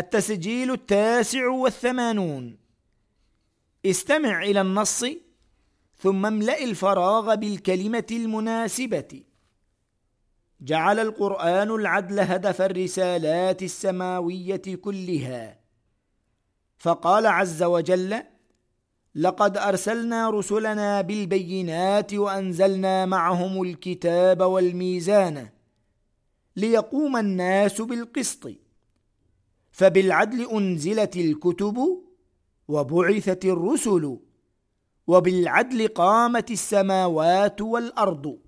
التسجيل التاسع والثمانون. استمع إلى النص ثم املأ الفراغ بالكلمة المناسبة. جعل القرآن العدل هدف الرسالات السماوية كلها. فقال عز وجل لقد أرسلنا رسلنا بالبينات وأنزلنا معهم الكتاب والميزان ليقوم الناس بالقسط فبالعدل أنزلت الكتب وبعثت الرسل وبالعدل قامت السماوات والأرض.